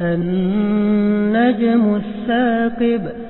النجم الثاقب